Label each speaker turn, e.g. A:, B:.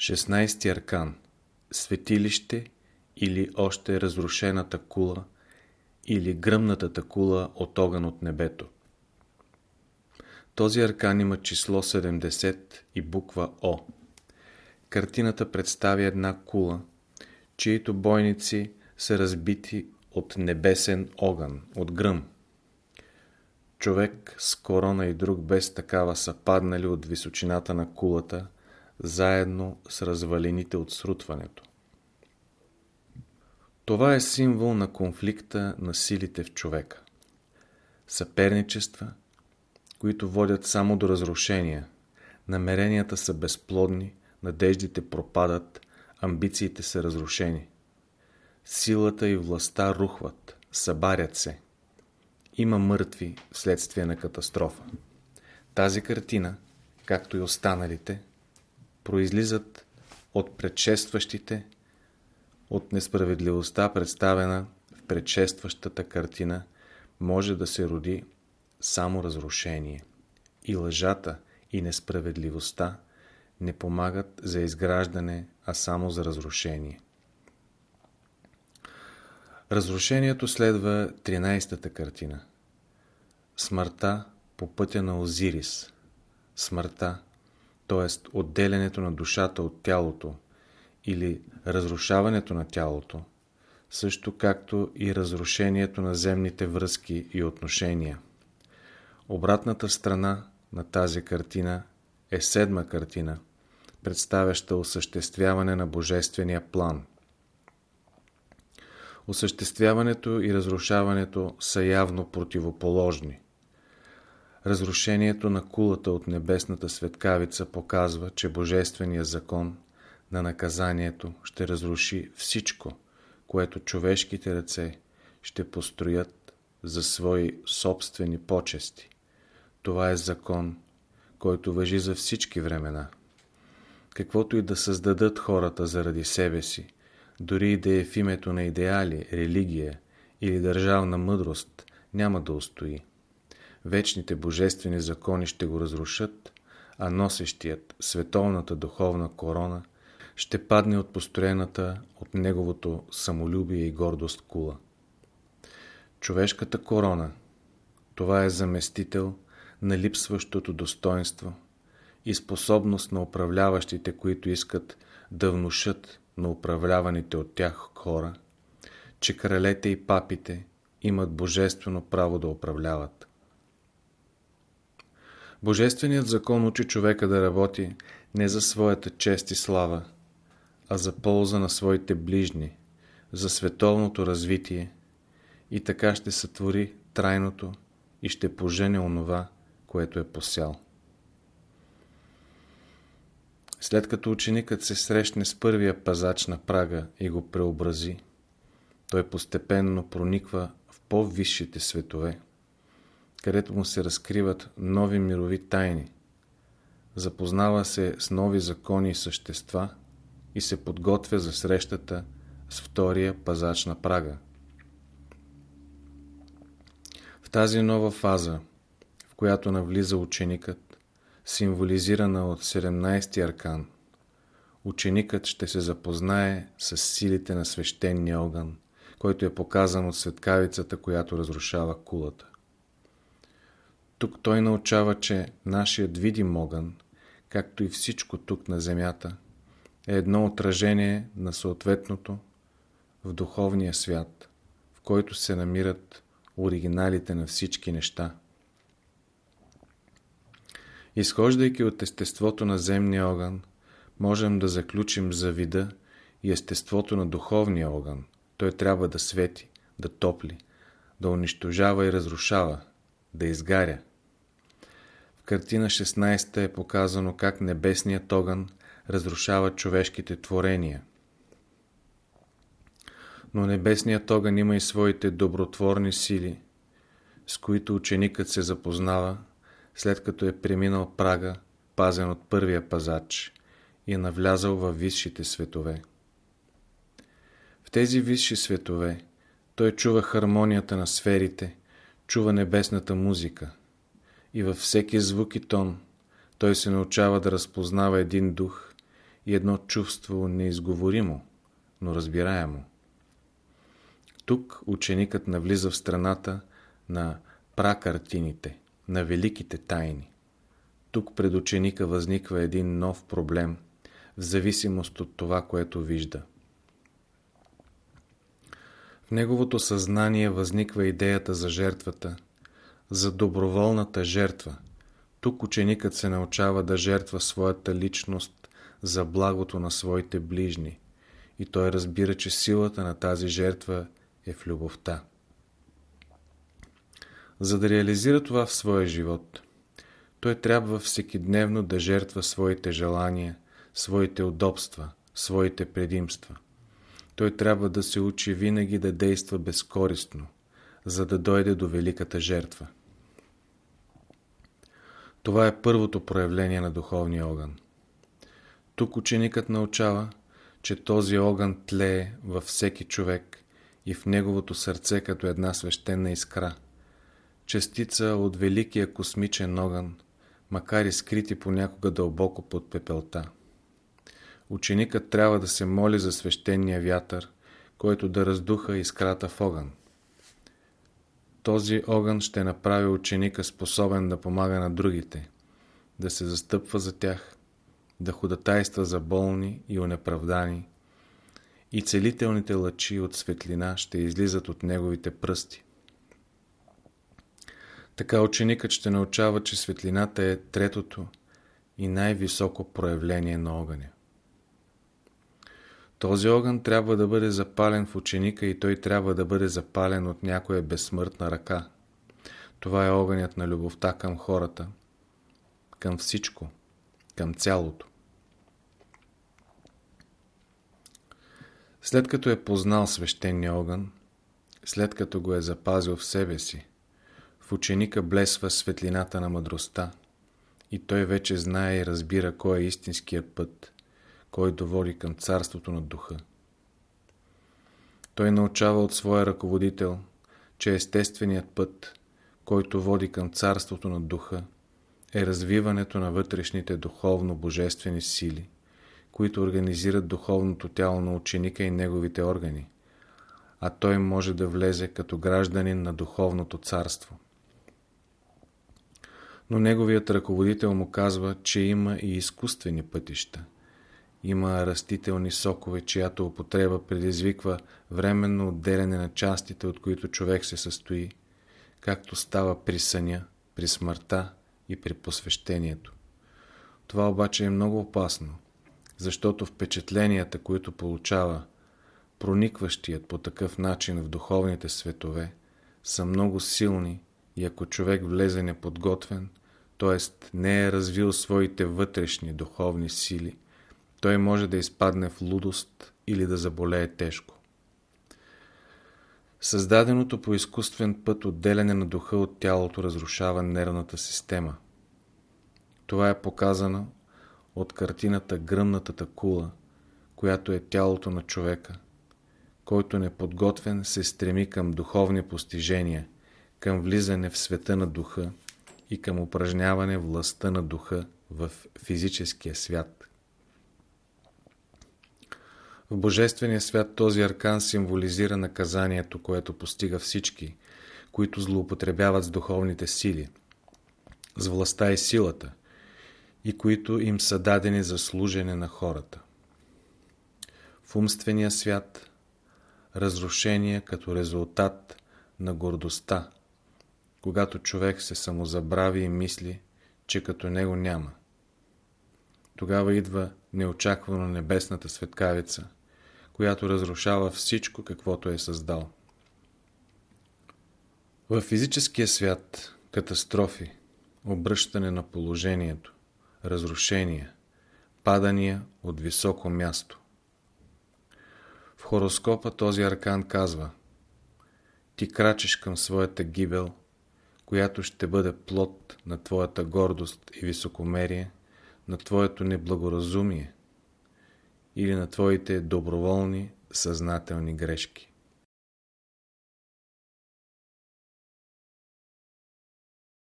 A: 16 аркан Светилище или още разрушената кула или гръмнатата кула от огън от небето. Този аркан има число 70 и буква О. Картината представя една кула, чието бойници са разбити от небесен огън, от гръм. Човек с корона и друг без такава са паднали от височината на кулата, заедно с развалините от срутването. Това е символ на конфликта на силите в човека. Съперничества, които водят само до разрушения. Намеренията са безплодни, надеждите пропадат, амбициите са разрушени. Силата и властта рухват, събарят се. Има мъртви вследствие на катастрофа. Тази картина, както и останалите, произлизат от предшестващите, от несправедливостта, представена в предшестващата картина, може да се роди само разрушение. И лъжата, и несправедливостта не помагат за изграждане, а само за разрушение. Разрушението следва 13-та картина. Смъртта по пътя на Озирис. Смъртта, т.е. отделянето на душата от тялото или разрушаването на тялото, също както и разрушението на земните връзки и отношения. Обратната страна на тази картина е седма картина, представяща осъществяване на Божествения план. Осъществяването и разрушаването са явно противоположни. Разрушението на кулата от небесната светкавица показва, че Божественият закон на наказанието ще разруши всичко, което човешките ръце ще построят за свои собствени почести. Това е закон, който въжи за всички времена. Каквото и да създадат хората заради себе си, дори и да е в името на идеали, религия или държавна мъдрост, няма да устои. Вечните божествени закони ще го разрушат, а носещият световната духовна корона ще падне от построената от неговото самолюбие и гордост кула. Човешката корона, това е заместител на липсващото достоинство и способност на управляващите, които искат да внушат на управляваните от тях хора, че кралете и папите имат божествено право да управляват. Божественият закон учи човека да работи не за своята чест и слава, а за полза на своите ближни, за световното развитие и така ще сътвори трайното и ще пожене онова, което е посял. След като ученикът се срещне с първия пазач на прага и го преобрази, той постепенно прониква в по-висшите светове, където му се разкриват нови мирови тайни, запознава се с нови закони и същества и се подготвя за срещата с втория пазач на прага. В тази нова фаза която навлиза ученикът, символизирана от 17-ти аркан. Ученикът ще се запознае с силите на свещения огън, който е показан от светкавицата, която разрушава кулата. Тук той научава, че нашият видим огън, както и всичко тук на земята, е едно отражение на съответното в духовния свят, в който се намират оригиналите на всички неща. Изхождайки от естеството на земния огън, можем да заключим за вида и естеството на духовния огън. Той трябва да свети, да топли, да унищожава и разрушава, да изгаря. Картина 16 е показано как небесният огън разрушава човешките творения. Но небесният огън има и своите добротворни сили, с които ученикът се запознава след като е преминал прага, пазен от първия пазач и е навлязал във висшите светове. В тези висши светове той чува хармонията на сферите, чува небесната музика и във всеки звук и тон той се научава да разпознава един дух и едно чувство неизговоримо, но разбираемо. Тук ученикът навлиза в страната на пракартините, на великите тайни. Тук пред ученика възниква един нов проблем, в зависимост от това, което вижда. В неговото съзнание възниква идеята за жертвата, за доброволната жертва. Тук ученикът се научава да жертва своята личност за благото на своите ближни и той разбира, че силата на тази жертва е в любовта. За да реализира това в своя живот, той трябва всекидневно да жертва своите желания, своите удобства, своите предимства. Той трябва да се учи винаги да действа безкористно, за да дойде до великата жертва. Това е първото проявление на духовния огън. Тук ученикът научава, че този огън тлее във всеки човек и в неговото сърце като една свещена искра. Частица от великия космичен огън, макар и скрити понякога дълбоко под пепелта. Ученикът трябва да се моли за свещения вятър, който да раздуха искрата в огън. Този огън ще направи ученика способен да помага на другите, да се застъпва за тях, да ходатайства за болни и унеправдани, и целителните лъчи от светлина ще излизат от неговите пръсти. Така ученикът ще научава, че светлината е третото и най-високо проявление на огъня. Този огън трябва да бъде запален в ученика и той трябва да бъде запален от някоя безсмъртна ръка. Това е огънят на любовта към хората, към всичко, към цялото. След като е познал свещения огън, след като го е запазил в себе си, в ученика блесва светлината на мъдростта и той вече знае и разбира кой е истинският път, който води към царството на духа. Той научава от своя ръководител, че естественият път, който води към царството на духа, е развиването на вътрешните духовно-божествени сили – които организират духовното тяло на ученика и неговите органи, а той може да влезе като гражданин на духовното царство. Но неговият ръководител му казва, че има и изкуствени пътища. Има растителни сокове, чиято употреба предизвиква временно отделяне на частите, от които човек се състои, както става при съня, при смъртта и при посвещението. Това обаче е много опасно, защото впечатленията, които получава проникващият по такъв начин в духовните светове, са много силни и ако човек влезе неподготвен, т.е. не е развил своите вътрешни духовни сили, той може да изпадне в лудост или да заболее тежко. Създаденото по изкуствен път отделяне на духа от тялото разрушава нервната система. Това е показано от картината Гръмнатата кула, която е тялото на човека, който неподготвен се стреми към духовни постижения, към влизане в света на духа и към упражняване властта на духа в физическия свят. В Божествения свят този аркан символизира наказанието, което постига всички, които злоупотребяват с духовните сили, с властта и силата, и които им са дадени за служене на хората. В умствения свят разрушение като резултат на гордостта, когато човек се самозабрави и мисли, че като него няма. Тогава идва неочаквано небесната светкавица, която разрушава всичко, каквото е създал. В физическия свят катастрофи, обръщане на положението, разрушения, падания от високо място. В хороскопа този аркан казва Ти крачиш към своята гибел, която ще бъде плод на твоята гордост и високомерие, на твоето неблагоразумие или на твоите доброволни съзнателни грешки.